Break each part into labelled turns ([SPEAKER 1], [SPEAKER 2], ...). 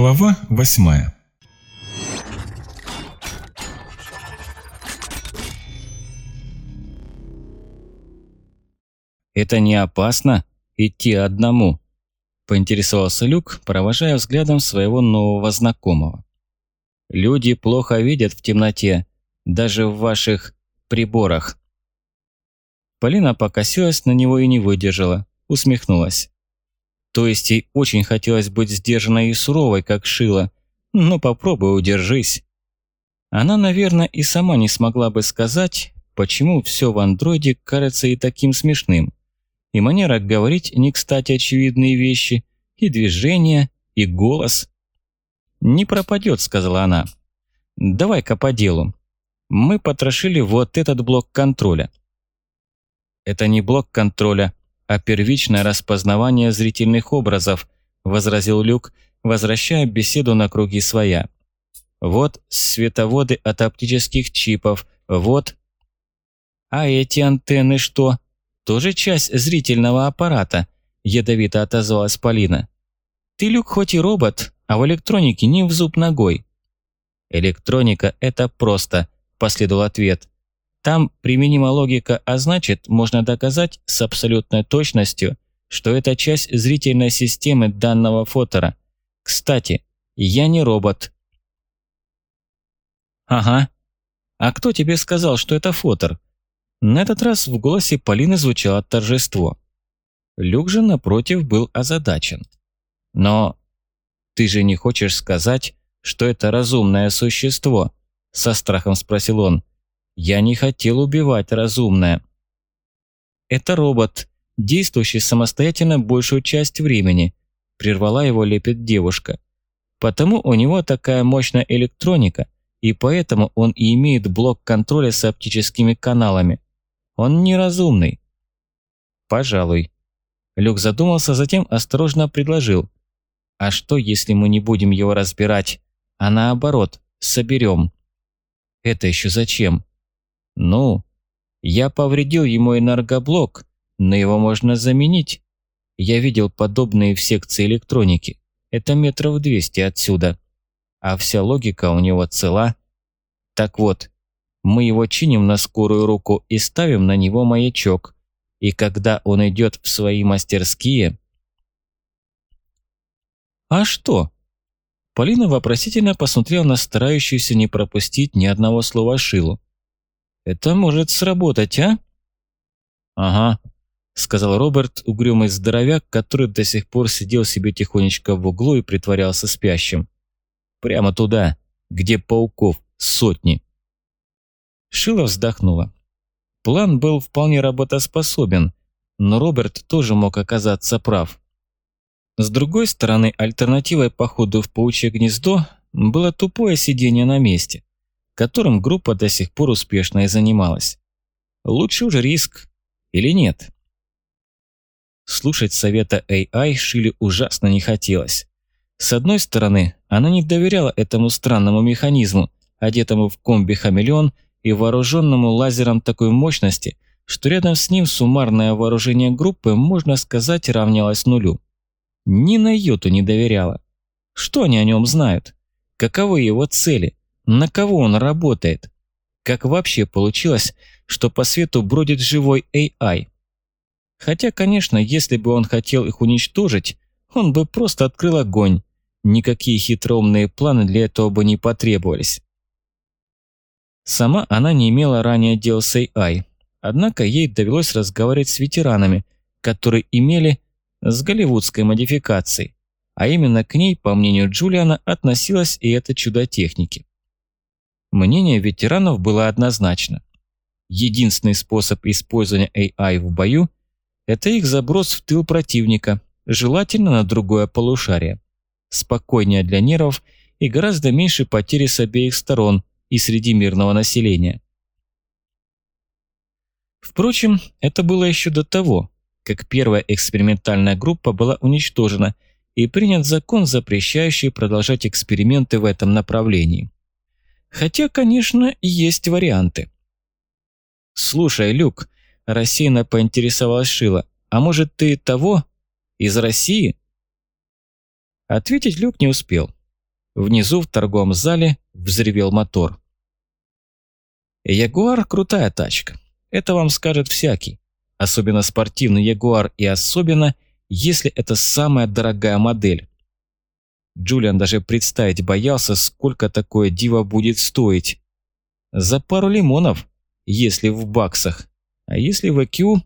[SPEAKER 1] Глава восьмая
[SPEAKER 2] «Это не опасно идти одному?» – поинтересовался Люк, провожая взглядом своего нового знакомого. «Люди плохо видят в темноте, даже в ваших приборах». Полина покосилась на него и не выдержала, усмехнулась. То есть ей очень хотелось быть сдержанной и суровой, как Шила, но попробуй удержись. Она, наверное, и сама не смогла бы сказать, почему все в андроиде кажется и таким смешным. И манера говорить не кстати очевидные вещи, и движение, и голос. «Не пропадет», — сказала она. «Давай-ка по делу. Мы потрошили вот этот блок контроля». «Это не блок контроля, а первичное распознавание зрительных образов», – возразил Люк, возвращая беседу на круги своя. «Вот световоды от оптических чипов, вот...» «А эти антенны что? Тоже часть зрительного аппарата?» – ядовито отозвалась Полина. «Ты, Люк, хоть и робот, а в электронике не в зуб ногой». «Электроника – это просто», – последовал ответ. Там применима логика, а значит, можно доказать с абсолютной точностью, что это часть зрительной системы данного фотора. Кстати, я не робот. Ага. А кто тебе сказал, что это фотор? На этот раз в голосе Полины звучало торжество. Люк же, напротив, был озадачен. Но ты же не хочешь сказать, что это разумное существо? Со страхом спросил он. Я не хотел убивать разумное. Это робот, действующий самостоятельно большую часть времени, прервала его лепет девушка. Потому у него такая мощная электроника, и поэтому он и имеет блок контроля с оптическими каналами. Он неразумный. Пожалуй. Люк задумался, затем осторожно предложил. А что, если мы не будем его разбирать, а наоборот, соберем? Это еще зачем? Ну, я повредил ему энергоблок, но его можно заменить. Я видел подобные в секции электроники. Это метров 200 отсюда. А вся логика у него цела. Так вот, мы его чиним на скорую руку и ставим на него маячок. И когда он идет в свои мастерские... А что? Полина вопросительно посмотрела на старающуюся не пропустить ни одного слова Шилу. Это может сработать, а?» «Ага», – сказал Роберт, угрюмый здоровяк, который до сих пор сидел себе тихонечко в углу и притворялся спящим. «Прямо туда, где пауков сотни». Шила вздохнула. План был вполне работоспособен, но Роберт тоже мог оказаться прав. С другой стороны, альтернативой походу в паучье гнездо было тупое сидение на месте которым группа до сих пор успешно и занималась. Лучше уже риск или нет? Слушать совета AI Шиле ужасно не хотелось. С одной стороны, она не доверяла этому странному механизму, одетому в комби-хамелеон и вооруженному лазером такой мощности, что рядом с ним суммарное вооружение группы, можно сказать, равнялось нулю. Ни на йоту не доверяла. Что они о нем знают? Каковы его цели? На кого он работает? Как вообще получилось, что по свету бродит живой AI? Хотя, конечно, если бы он хотел их уничтожить, он бы просто открыл огонь. Никакие хитроумные планы для этого бы не потребовались. Сама она не имела ранее дел с AI, однако ей довелось разговаривать с ветеранами, которые имели с голливудской модификацией, а именно к ней, по мнению Джулиана, относилось и это чудо техники. Мнение ветеранов было однозначно. Единственный способ использования AI в бою – это их заброс в тыл противника, желательно на другое полушарие. Спокойнее для нервов и гораздо меньше потери с обеих сторон и среди мирного населения. Впрочем, это было еще до того, как первая экспериментальная группа была уничтожена и принят закон, запрещающий продолжать эксперименты в этом направлении. Хотя, конечно, есть варианты. «Слушай, Люк», – рассеянно поинтересовалась Шила, «а может ты того? Из России?» Ответить Люк не успел. Внизу в торговом зале взревел мотор. Ягуар – крутая тачка. Это вам скажет всякий. Особенно спортивный Ягуар и особенно, если это самая дорогая модель. Джулиан даже представить боялся, сколько такое диво будет стоить. За пару лимонов, если в баксах. А если в ЭКЮ...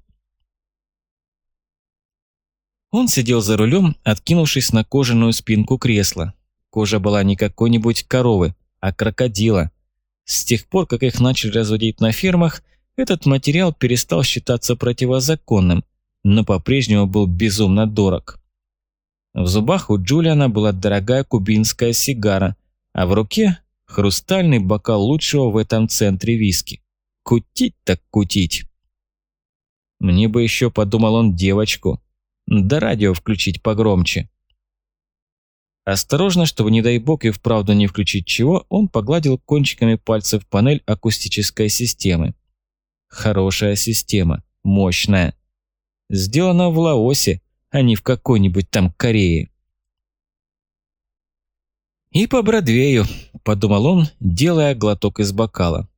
[SPEAKER 2] Он сидел за рулем, откинувшись на кожаную спинку кресла. Кожа была не какой-нибудь коровы, а крокодила. С тех пор, как их начали разводить на фермах, этот материал перестал считаться противозаконным, но по-прежнему был безумно дорог. В зубах у Джулиана была дорогая кубинская сигара, а в руке – хрустальный бокал лучшего в этом центре виски. Кутить так кутить. Мне бы еще, подумал он, девочку. Да радио включить погромче. Осторожно, чтобы, не дай бог, и вправду не включить чего, он погладил кончиками пальцев панель акустической системы. Хорошая система, мощная. Сделана в Лаосе, а не в какой-нибудь там Корее. «И по Бродвею», – подумал он, делая глоток из бокала.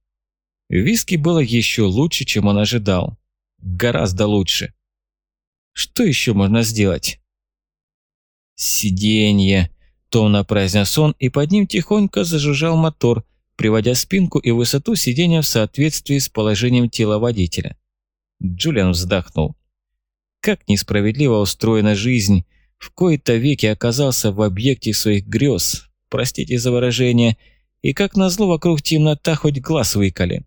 [SPEAKER 2] Виски было еще лучше, чем он ожидал. Гораздо лучше. Что еще можно сделать? «Сиденье», – томно произнес он, и под ним тихонько зажужжал мотор, приводя спинку и высоту сиденья в соответствии с положением тела водителя. Джулиан вздохнул. Как несправедливо устроена жизнь. В кои-то веки оказался в объекте своих грез, простите за выражение, и как назло вокруг темнота хоть глаз выколи.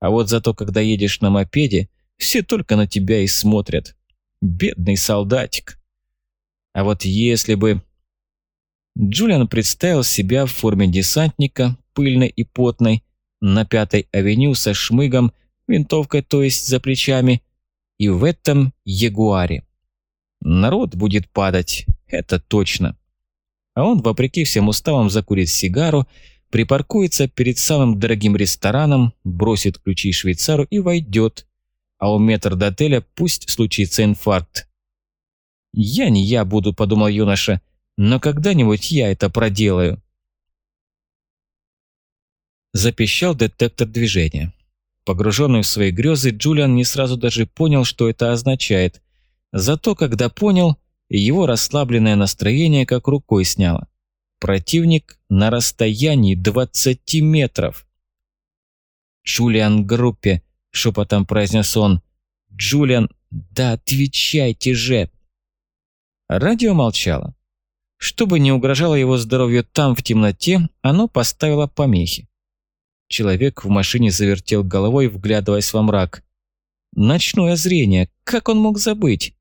[SPEAKER 2] А вот зато, когда едешь на мопеде, все только на тебя и смотрят. Бедный солдатик. А вот если бы... Джулиан представил себя в форме десантника, пыльной и потной, на Пятой авеню со шмыгом, винтовкой то есть за плечами, и в этом Ягуаре. Народ будет падать, это точно. А он, вопреки всем уставам, закурит сигару, припаркуется перед самым дорогим рестораном, бросит ключи швейцару и войдет. А у метр до отеля пусть случится инфаркт. «Я не я буду», – подумал юноша, – «но когда-нибудь я это проделаю». Запищал детектор движения. Погруженный в свои грезы, Джулиан не сразу даже понял, что это означает. Зато, когда понял, его расслабленное настроение как рукой сняло. Противник на расстоянии 20 метров. «Джулиан группе», – шепотом произнес он. «Джулиан, да отвечайте же!» Радио молчало. Чтобы не угрожало его здоровью там, в темноте, оно поставило помехи. Человек в машине завертел головой, вглядываясь во мрак. Ночное зрение, как он мог забыть?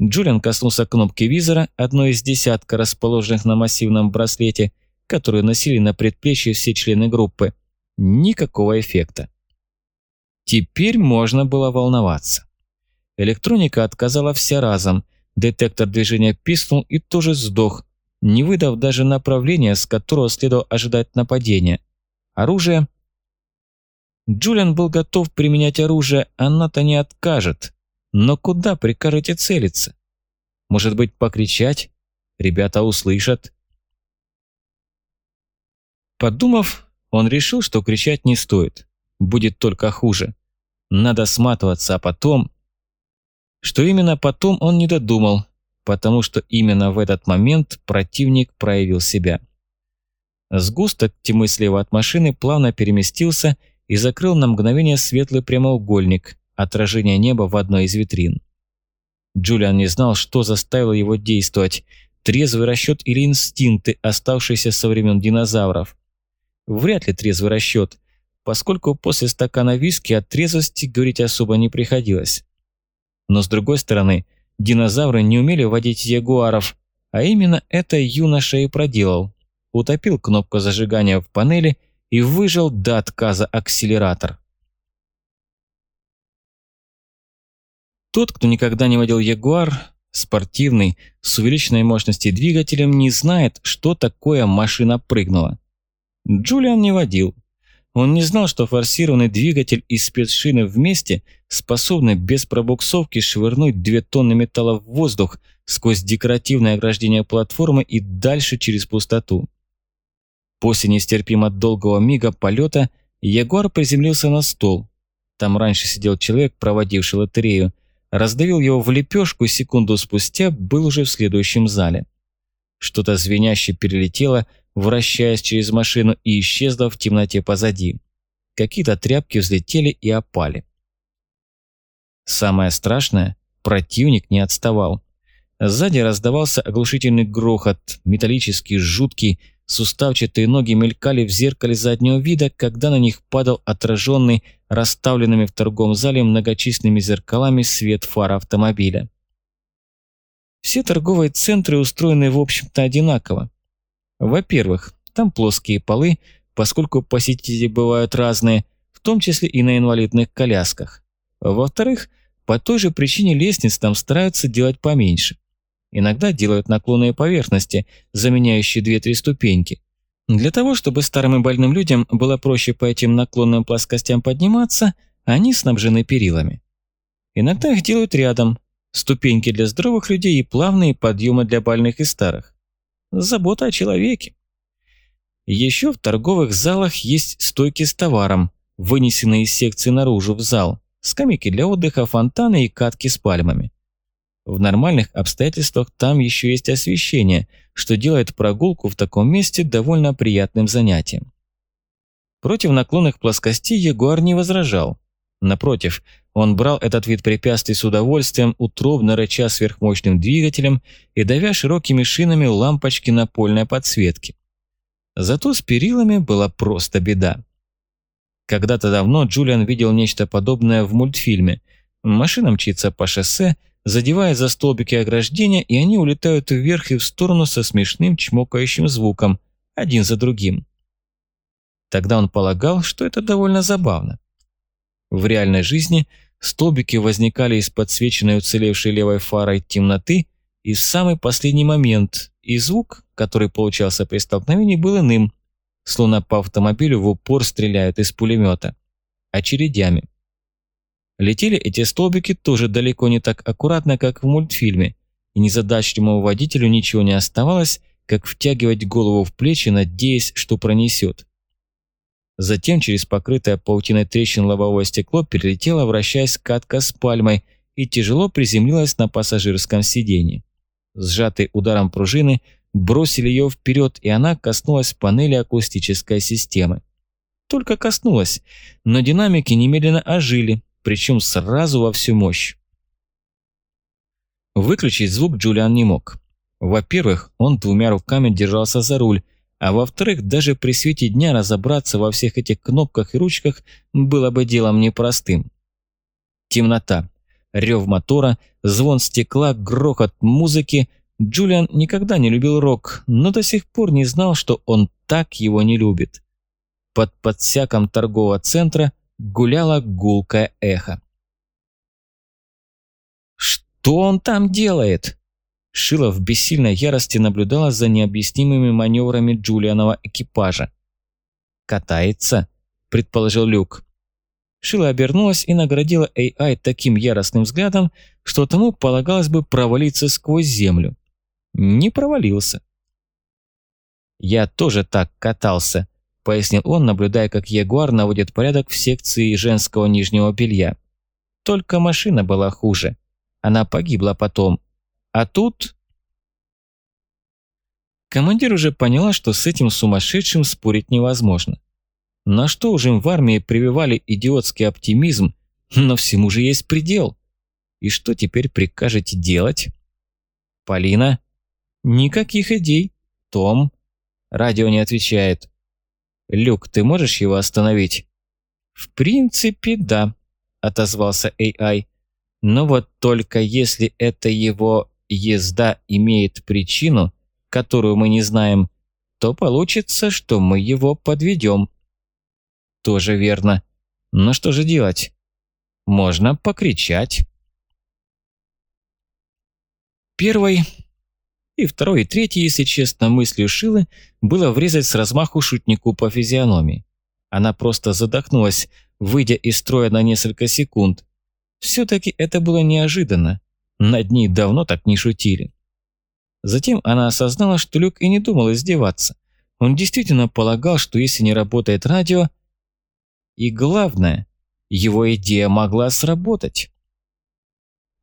[SPEAKER 2] Джулиан коснулся кнопки визора, одной из десятка расположенных на массивном браслете, которую носили на предплечье все члены группы. Никакого эффекта. Теперь можно было волноваться. Электроника отказала вся разом, детектор движения писнул и тоже сдох, не выдав даже направления, с которого следовало ожидать нападения – Оружие? Джулиан был готов применять оружие, она-то не откажет. Но куда прикажете целиться? Может быть, покричать? Ребята услышат. Подумав, он решил, что кричать не стоит. Будет только хуже. Надо сматываться, а потом... Что именно потом он не додумал, потому что именно в этот момент противник проявил себя. Сгусток тьмы слева от машины плавно переместился и закрыл на мгновение светлый прямоугольник, отражение неба в одной из витрин. Джулиан не знал, что заставило его действовать, трезвый расчет или инстинкты, оставшиеся со времен динозавров. Вряд ли трезвый расчет, поскольку после стакана виски от трезвости говорить особо не приходилось. Но с другой стороны, динозавры не умели водить ягуаров, а именно это юноша и проделал утопил кнопку зажигания в панели и выжал до отказа акселератор. Тот, кто никогда не водил Ягуар, спортивный, с увеличенной мощностью двигателем, не знает, что такое машина прыгнула. Джулиан не водил. Он не знал, что форсированный двигатель и спецшины вместе способны без пробуксовки швырнуть две тонны металла в воздух сквозь декоративное ограждение платформы и дальше через пустоту. После нестерпимо долгого мига полета Ягуар приземлился на стол. Там раньше сидел человек, проводивший лотерею, раздавил его в лепешку, секунду спустя был уже в следующем зале. Что-то звеняще перелетело, вращаясь через машину и исчезла в темноте позади. Какие-то тряпки взлетели и опали. Самое страшное – противник не отставал. Сзади раздавался оглушительный грохот, металлический, жуткий, суставчатые ноги мелькали в зеркале заднего вида, когда на них падал отраженный, расставленными в торговом зале многочисленными зеркалами свет фар автомобиля. Все торговые центры устроены, в общем-то, одинаково. Во-первых, там плоские полы, поскольку посетители бывают разные, в том числе и на инвалидных колясках. Во-вторых, по той же причине лестниц там стараются делать поменьше. Иногда делают наклонные поверхности, заменяющие две-три ступеньки. Для того, чтобы старым и больным людям было проще по этим наклонным плоскостям подниматься, они снабжены перилами. Иногда их делают рядом, ступеньки для здоровых людей и плавные подъемы для больных и старых забота о человеке. Еще в торговых залах есть стойки с товаром, вынесенные из секции наружу в зал, скамейки для отдыха, фонтаны и катки с пальмами. В нормальных обстоятельствах там еще есть освещение, что делает прогулку в таком месте довольно приятным занятием. Против наклонных плоскостей Ягуар не возражал. Напротив, он брал этот вид препятствий с удовольствием, утробно рыча сверхмощным двигателем и давя широкими шинами лампочки напольной подсветки. Зато с перилами была просто беда. Когда-то давно Джулиан видел нечто подобное в мультфильме. Машина мчится по шоссе, задевая за столбики ограждения, и они улетают вверх и в сторону со смешным чмокающим звуком, один за другим. Тогда он полагал, что это довольно забавно. В реальной жизни столбики возникали из подсвеченной уцелевшей левой фарой темноты и в самый последний момент, и звук, который получался при столкновении, был иным, словно по автомобилю в упор стреляют из пулемета, очередями. Летели эти столбики тоже далеко не так аккуратно, как в мультфильме, и незадачливому водителю ничего не оставалось, как втягивать голову в плечи, надеясь, что пронесет. Затем через покрытое паутиной трещин лобовое стекло перелетела, вращаясь катка с пальмой и тяжело приземлилась на пассажирском сиденье. Сжатый ударом пружины бросили ее вперед, и она коснулась панели акустической системы. Только коснулась, но динамики немедленно ожили, причем сразу во всю мощь. Выключить звук Джулиан не мог. Во-первых, он двумя руками держался за руль, а во-вторых, даже при свете дня разобраться во всех этих кнопках и ручках было бы делом непростым. Темнота, рев мотора, звон стекла, грохот музыки. Джулиан никогда не любил рок, но до сих пор не знал, что он так его не любит. Под подсяком торгового центра гуляло гулкое эхо. «Что он там делает?» Шила в бессильной ярости наблюдала за необъяснимыми маневрами Джулианова экипажа. «Катается?» – предположил Люк. Шила обернулась и наградила AI таким яростным взглядом, что тому полагалось бы провалиться сквозь землю. Не провалился. «Я тоже так катался», – пояснил он, наблюдая, как Ягуар наводит порядок в секции женского нижнего белья. «Только машина была хуже. Она погибла потом, а тут... Командир уже поняла, что с этим сумасшедшим спорить невозможно. На что уже им в армии прививали идиотский оптимизм, но всему же есть предел. И что теперь прикажете делать? Полина? Никаких идей. Том? Радио не отвечает. Люк, ты можешь его остановить? В принципе, да, отозвался AI. Но вот только если это его езда имеет причину, которую мы не знаем, то получится, что мы его подведем. Тоже верно. Но что же делать? Можно покричать. Первой и второй, и третий, если честно, мыслью Шилы было врезать с размаху шутнику по физиономии. Она просто задохнулась, выйдя из строя на несколько секунд. Все-таки это было неожиданно. Над ней давно так не шутили. Затем она осознала, что Люк и не думал издеваться. Он действительно полагал, что если не работает радио... И главное, его идея могла сработать.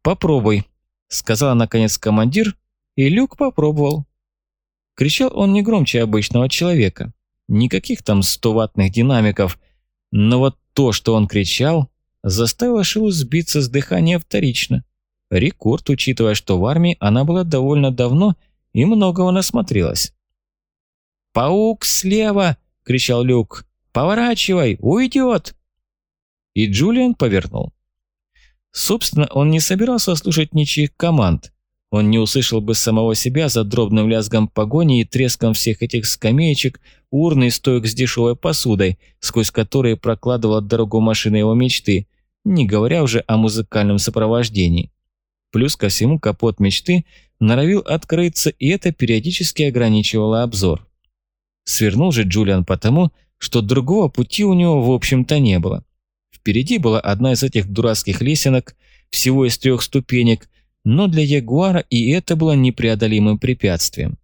[SPEAKER 2] «Попробуй», – сказала наконец командир, и Люк попробовал. Кричал он не громче обычного человека. Никаких там 100-ваттных динамиков. Но вот то, что он кричал, заставило Шилу сбиться с дыхания вторично. Рекорд, учитывая, что в армии она была довольно давно и многого насмотрелась. «Паук слева!» – кричал Люк. «Поворачивай! Уйдет!» И Джулиан повернул. Собственно, он не собирался слушать ничьих команд. Он не услышал бы самого себя за дробным лязгом погони и треском всех этих скамеечек, урны и стоек с дешевой посудой, сквозь которые прокладывала дорогу машины его мечты, не говоря уже о музыкальном сопровождении. Плюс ко всему капот мечты норовил открыться, и это периодически ограничивало обзор. Свернул же Джулиан потому, что другого пути у него в общем-то не было. Впереди была одна из этих дурацких лесенок, всего из трех ступенек, но для Ягуара и это было непреодолимым препятствием.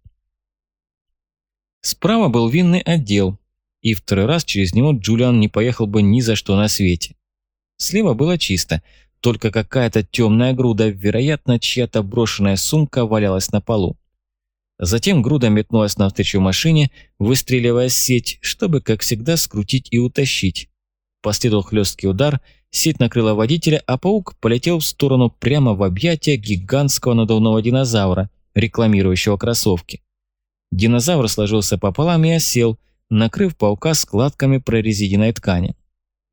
[SPEAKER 2] Справа был винный отдел, и второй раз через него Джулиан не поехал бы ни за что на свете. Слева было чисто, только какая-то темная груда, вероятно, чья-то брошенная сумка валялась на полу. Затем груда метнулась навстречу машине, выстреливая сеть, чтобы, как всегда, скрутить и утащить. Последовал хлесткий удар, сеть накрыла водителя, а паук полетел в сторону прямо в объятия гигантского надувного динозавра, рекламирующего кроссовки. Динозавр сложился пополам и осел, накрыв паука складками прорезиненной ткани.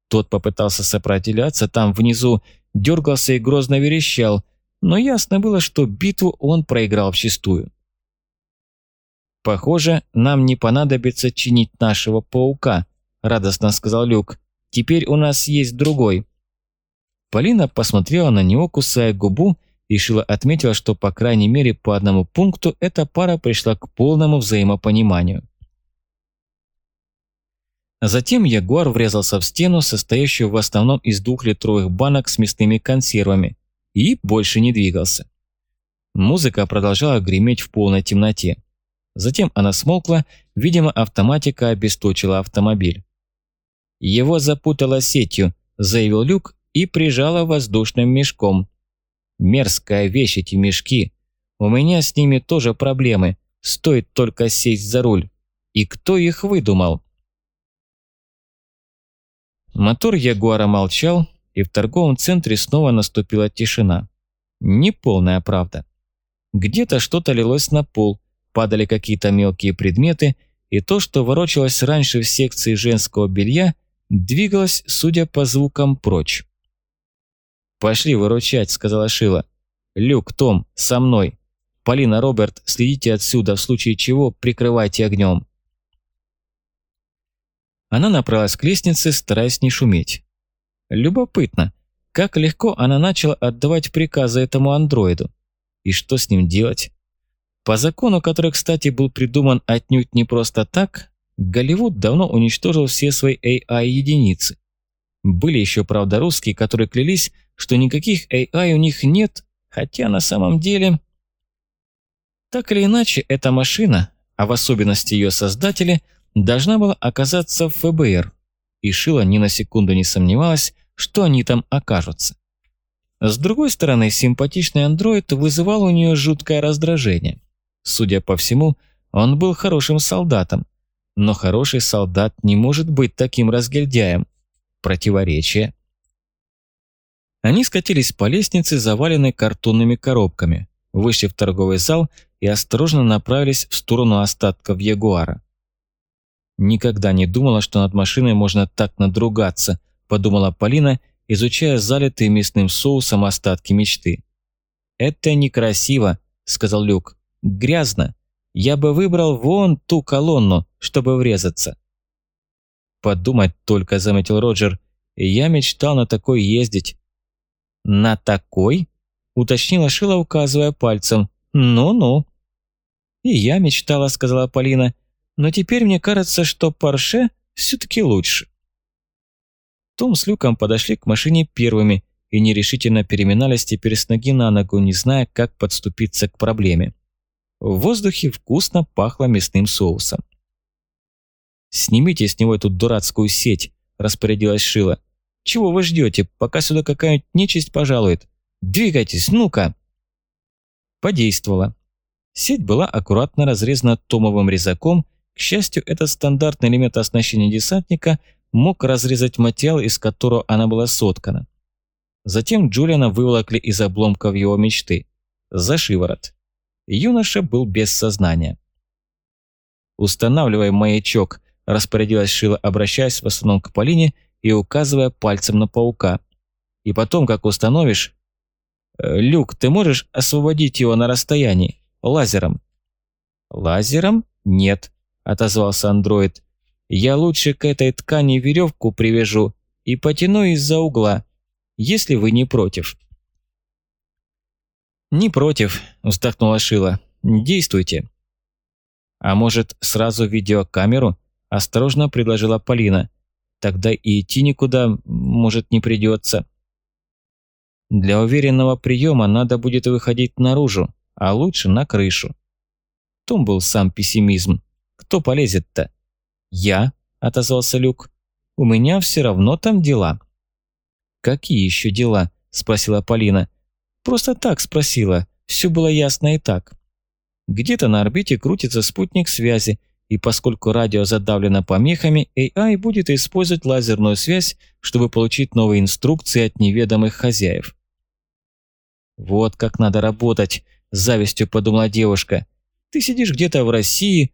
[SPEAKER 2] Тот попытался сопротивляться там внизу, дергался и грозно верещал, но ясно было, что битву он проиграл вчистую. «Похоже, нам не понадобится чинить нашего паука», – радостно сказал Люк. «Теперь у нас есть другой». Полина посмотрела на него, кусая губу, и Шила отметила, что по крайней мере по одному пункту эта пара пришла к полному взаимопониманию. Затем Ягуар врезался в стену, состоящую в основном из двухлитровых банок с мясными консервами, и больше не двигался. Музыка продолжала греметь в полной темноте. Затем она смолкла, видимо, автоматика обесточила автомобиль. «Его запутала сетью», – заявил Люк и прижала воздушным мешком. «Мерзкая вещь эти мешки. У меня с ними тоже проблемы. Стоит только сесть за руль. И кто их выдумал?» Мотор Ягуара молчал, и в торговом центре снова наступила тишина. Неполная правда. Где-то что-то лилось на пол, падали какие-то мелкие предметы, и то, что ворочалось раньше в секции женского белья, двигалось, судя по звукам, прочь. «Пошли выручать», — сказала Шила. «Люк, Том, со мной. Полина, Роберт, следите отсюда, в случае чего прикрывайте огнем». Она направилась к лестнице, стараясь не шуметь. Любопытно, как легко она начала отдавать приказы этому андроиду. И что с ним делать? По закону, который, кстати, был придуман отнюдь не просто так, Голливуд давно уничтожил все свои AI-единицы. Были еще, правда, русские, которые клялись, что никаких AI у них нет, хотя на самом деле... Так или иначе, эта машина, а в особенности ее создатели, должна была оказаться в ФБР, и Шила ни на секунду не сомневалась, что они там окажутся. С другой стороны, симпатичный андроид вызывал у нее жуткое раздражение. Судя по всему, он был хорошим солдатом, но хороший солдат не может быть таким разгильдяем. Противоречие. Они скатились по лестнице, заваленной картонными коробками, вышли в торговый зал и осторожно направились в сторону остатков Ягуара. Никогда не думала, что над машиной можно так надругаться, подумала Полина, изучая залитые мясным соусом остатки мечты. «Это некрасиво», – сказал Люк. «Грязно. Я бы выбрал вон ту колонну, чтобы врезаться». «Подумать только», – заметил Роджер. «Я мечтал на такой ездить». «На такой?» – уточнила Шила, указывая пальцем. «Ну-ну». «И я мечтала», – сказала Полина. Но теперь мне кажется, что Порше все-таки лучше. Том с Люком подошли к машине первыми и нерешительно переминались теперь с ноги на ногу, не зная, как подступиться к проблеме. В воздухе вкусно пахло мясным соусом. «Снимите с него эту дурацкую сеть», – распорядилась Шила. «Чего вы ждете, пока сюда какая-нибудь нечисть пожалует? Двигайтесь, ну-ка!» Подействовало. Сеть была аккуратно разрезана томовым резаком, к счастью, этот стандартный элемент оснащения десантника мог разрезать материал, из которого она была соткана. Затем Джулиана выволокли из обломков его мечты. За шиворот. Юноша был без сознания. «Устанавливай маячок», – распорядилась Шила, обращаясь в основном к Полине и указывая пальцем на паука. «И потом, как установишь...» «Э, «Люк, ты можешь освободить его на расстоянии? Лазером?» «Лазером? Нет», – отозвался андроид. «Я лучше к этой ткани веревку привяжу и потяну из-за угла, если вы не против». «Не против», – вздохнула Шила. «Действуйте». «А может, сразу видеокамеру?» – осторожно предложила Полина. «Тогда и идти никуда, может, не придется». «Для уверенного приема надо будет выходить наружу, а лучше на крышу». Том был сам пессимизм. «Кто полезет-то?» «Я», – отозвался Люк. «У меня все равно там дела». «Какие еще дела?» – спросила Полина. Просто так спросила, все было ясно и так. Где-то на орбите крутится спутник связи, и поскольку радио задавлено помехами, AI будет использовать лазерную связь, чтобы получить новые инструкции от неведомых хозяев. «Вот как надо работать», – завистью подумала девушка. «Ты сидишь где-то в России,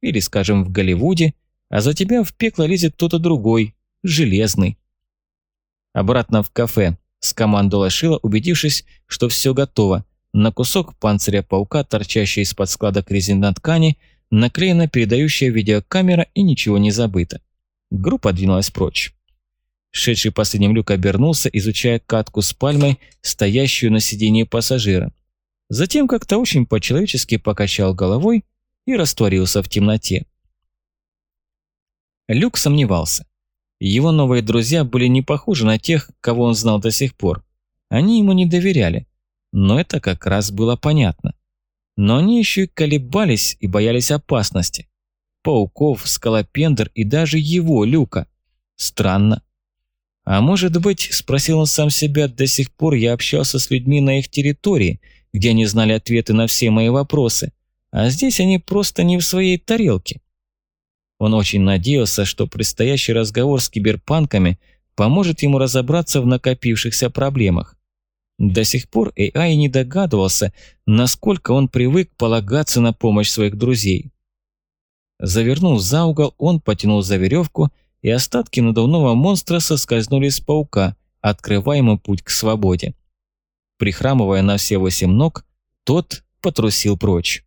[SPEAKER 2] или, скажем, в Голливуде, а за тебя в пекло лезет кто-то другой, железный». Обратно в кафе, скомандовала Шила, убедившись, что все готово. На кусок панциря паука, торчащий из-под складок резина ткани, наклеена передающая видеокамера и ничего не забыто. Группа двинулась прочь. Шедший последним люк обернулся, изучая катку с пальмой, стоящую на сиденье пассажира. Затем как-то очень по-человечески покачал головой и растворился в темноте. Люк сомневался. Его новые друзья были не похожи на тех, кого он знал до сих пор. Они ему не доверяли. Но это как раз было понятно. Но они еще и колебались и боялись опасности. Пауков, скалопендр и даже его, Люка. Странно. А может быть, спросил он сам себя, до сих пор я общался с людьми на их территории, где они знали ответы на все мои вопросы, а здесь они просто не в своей тарелке. Он очень надеялся, что предстоящий разговор с киберпанками поможет ему разобраться в накопившихся проблемах. До сих пор AI не догадывался, насколько он привык полагаться на помощь своих друзей. Завернув за угол, он потянул за веревку, и остатки надувного монстра соскользнули с паука, открывая ему путь к свободе. Прихрамывая на все восемь ног, тот потрусил прочь.